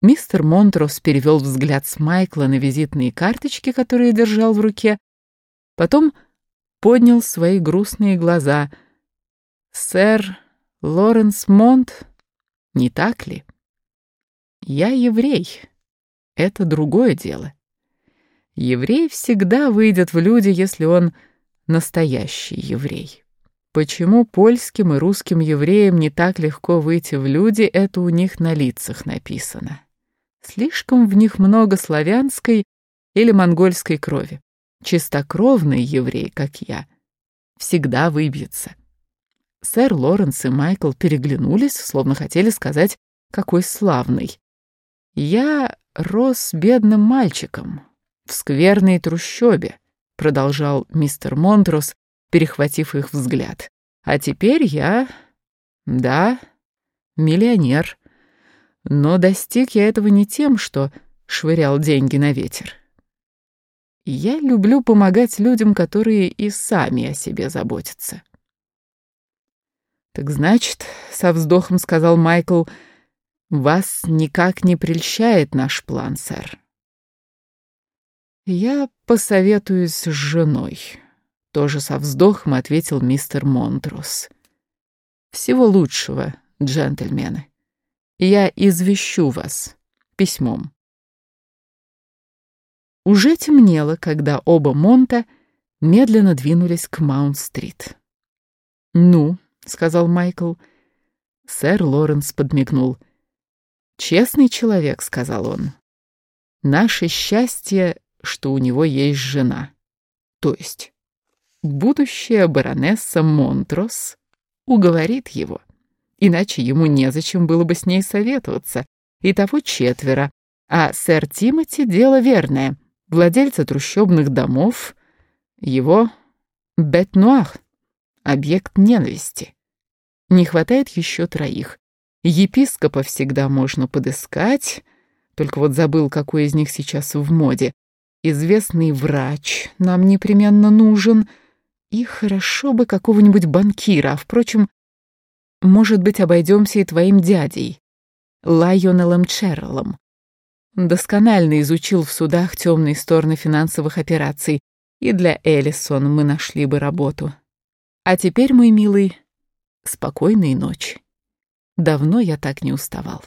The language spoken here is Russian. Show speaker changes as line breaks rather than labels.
Мистер Монтрос перевел взгляд с Майкла на визитные карточки, которые держал в руке, потом поднял свои грустные глаза. «Сэр Лоренс Монт, не так ли? Я еврей. Это другое дело. Еврей всегда выйдет в люди, если он настоящий еврей. Почему польским и русским евреям не так легко выйти в люди, это у них на лицах написано. Слишком в них много славянской или монгольской крови. Чистокровный еврей, как я, всегда выбьется. Сэр Лоренс и Майкл переглянулись, словно хотели сказать, какой славный. Я рос бедным мальчиком в скверной трущобе, продолжал мистер Монтрос, перехватив их взгляд. А теперь я, да, миллионер. Но достиг я этого не тем, что швырял деньги на ветер. Я люблю помогать людям, которые и сами о себе заботятся. Так значит, со вздохом сказал Майкл, вас никак не прельщает наш план, сэр. Я посоветуюсь с женой. Тоже со вздохом ответил мистер Монтрус. Всего лучшего, джентльмены. Я извещу вас письмом. Уже темнело, когда оба Монта медленно двинулись к Маунт-стрит. «Ну», — сказал Майкл. Сэр Лоренс подмигнул. «Честный человек», — сказал он. «Наше счастье, что у него есть жена. То есть будущая баронесса Монтрос уговорит его иначе ему незачем было бы с ней советоваться. И того четверо. А сэр Тимоти — дело верное. Владельца трущобных домов, его бет-нуар, объект ненависти. Не хватает еще троих. Епископа всегда можно подыскать, только вот забыл, какой из них сейчас в моде. Известный врач нам непременно нужен, и хорошо бы какого-нибудь банкира, а, впрочем, может быть, обойдемся и твоим дядей, Лайонелом Черреллом. Досконально изучил в судах темные стороны финансовых операций, и для Эллисон мы нашли бы работу. А теперь, мой милый, спокойной ночи. Давно я так не уставал.